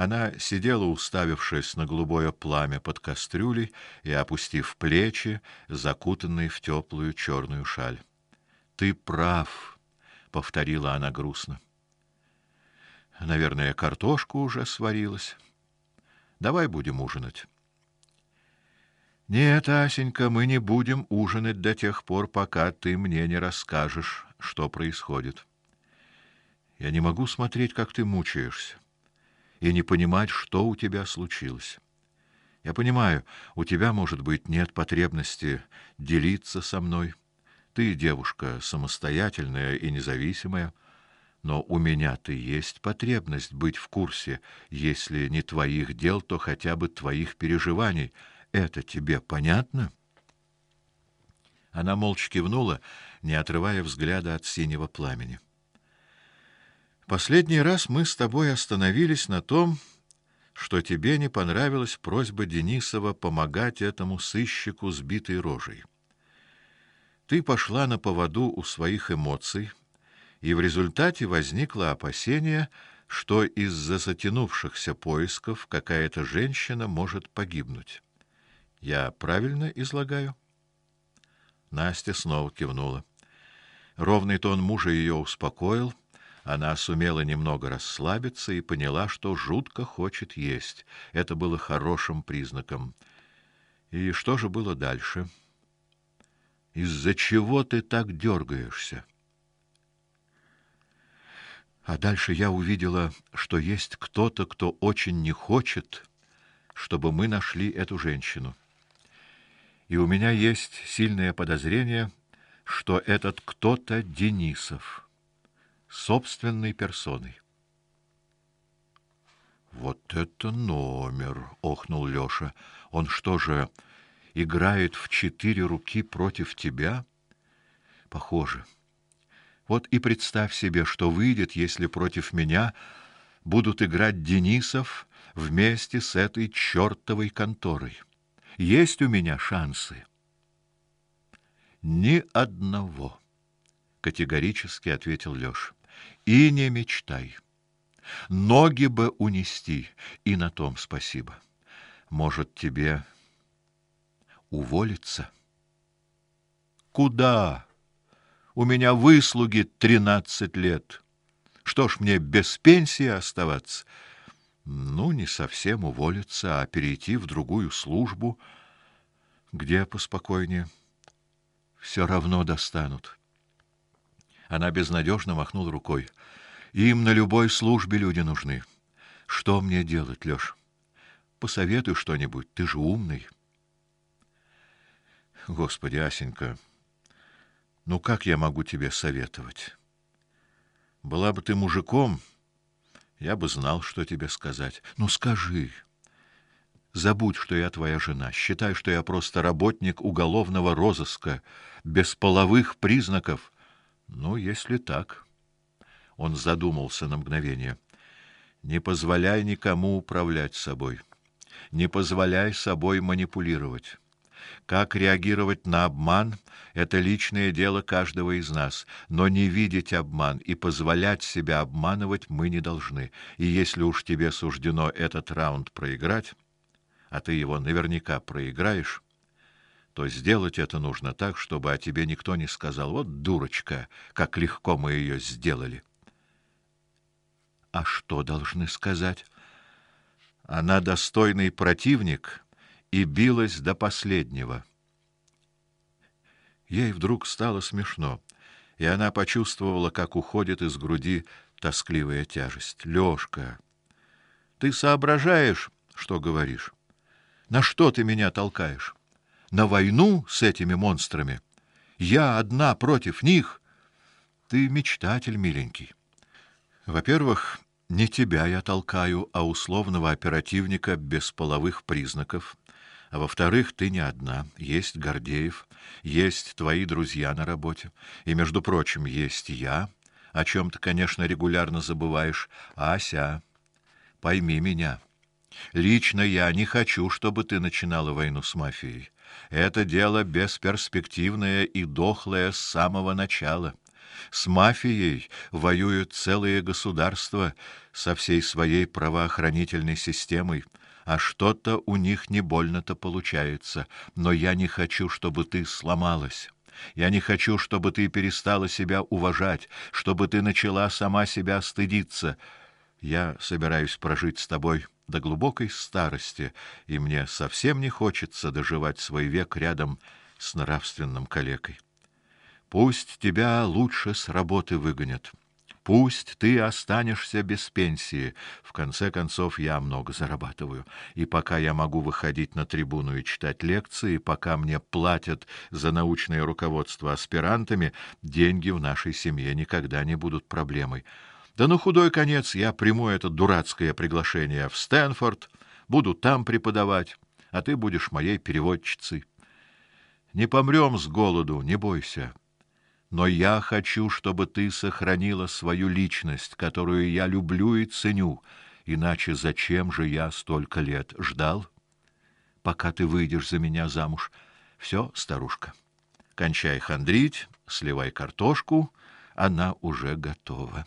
Она сидела, уставившись на голубое пламя под кастрюлей и опустив плечи, закутанные в теплую черную шаль. Ты прав, повторила она грустно. Наверное, картошка уже сварилась. Давай будем ужинать. Нет, Асенька, мы не будем ужинать до тех пор, пока ты мне не расскажешь, что происходит. Я не могу смотреть, как ты мучаешься и не понимать, что у тебя случилось. Я понимаю, у тебя, может быть, нет потребности делиться со мной. Ты девушка самостоятельная и независимая, но у меня-то есть потребность быть в курсе, если не твоих дел, то хотя бы твоих переживаний. Это тебе понятно? Она молча кивнула, не отрывая взгляда от синего пламени. Последний раз мы с тобой остановились на том, что тебе не понравилась просьба Денисова помогать этому сыщику с битой рожей. Ты пошла на поводу у своих эмоций, и в результате возникло опасение, что из-за затянувшихся поисков какая-то женщина может погибнуть. Я правильно излагаю? Настя снова кивнула. Ровный тон мужа ее успокоил, она сумела немного расслабиться и поняла, что жутко хочет есть. Это было хорошим признаком. И что же было дальше? Из-за чего ты так дергаешься? А дальше я увидела, что есть кто-то, кто очень не хочет, чтобы мы нашли эту женщину. И у меня есть сильное подозрение, что этот кто-то Денисов собственной персоной. Вот это номер, охнул Лёша. Он что же играет в четыре руки против тебя? Похоже. Вот и представь себе, что выйдет, если против меня будут играть Денисов вместе с этой чёртовой конторой. Есть у меня шансы. Ни одного, категорически ответил Лёша и не мечтай. Ноги бы унести, и на том спасибо. Может, тебе уволиться? Куда? У меня выслуги тринадцать лет. Что ж мне без пенсии оставаться? Ну, не совсем уволиться, а перейти в другую службу, где поспокойнее. Все равно достанут. Она безнадежно махнула рукой. Им на любой службе люди нужны. Что мне делать, Лёш? Посоветуй что-нибудь, ты же умный. Господи, Асенька, ну как я могу тебе советовать? Была бы ты мужиком, я бы знал, что тебе сказать. Ну скажи. Забудь, что я твоя жена. Считай, что я просто работник уголовного розыска без половых признаков. Ну, если так. Он задумался на мгновение. Не позволяй никому управлять собой. Не позволяй собой манипулировать. Как реагировать на обман это личное дело каждого из нас, но не видеть обман и позволять себя обманывать мы не должны. И если уж тебе суждено этот раунд проиграть, а ты его наверняка проиграешь, то сделать это нужно так, чтобы о тебе никто не сказал: "Вот дурочка, как легко мы ее сделали". А что должны сказать? Она достойный противник и билась до последнего. Ей вдруг стало смешно, и она почувствовала, как уходит из груди тоскливая тяжесть. Лёшка, ты соображаешь, что говоришь? На что ты меня толкаешь? На войну с этими монстрами. Я одна против них. Ты мечтатель, миленький. Во-первых, не тебя я толкаю, а условного оперативника без половых признаков. А во-вторых, ты не одна. Есть Гордеев, есть твои друзья на работе, и между прочим, есть я, о чем ты, конечно, регулярно забываешь, Ася. Пойми меня. Лично я не хочу, чтобы ты начинала войну с мафией. Это дело бесперспективное и дохлое с самого начала. С мафией воюют целые государства со всей своей правоохранительной системой, а что-то у них не больно-то получается. Но я не хочу, чтобы ты сломалась. Я не хочу, чтобы ты перестала себя уважать, чтобы ты начала сама себя стыдиться. Я собираюсь прожить с тобой до глубокой старости, и мне совсем не хочется доживать свой век рядом с нравственным калекой. Пусть тебя лучше с работы выгонят. Пусть ты останешься без пенсии. В конце концов, я много зарабатываю, и пока я могу выходить на трибуну и читать лекции, пока мне платят за научное руководство аспирантами, деньги в нашей семье никогда не будут проблемой. Да на худой конец я приму это дурацкое приглашение в Стэнфорд, буду там преподавать, а ты будешь моей переводчицей. Не помрем с голоду, не бойся. Но я хочу, чтобы ты сохранила свою личность, которую я люблю и ценю. Иначе зачем же я столько лет ждал, пока ты выйдешь за меня замуж? Все, старушка. Кончай хандрить, сливай картошку, она уже готова.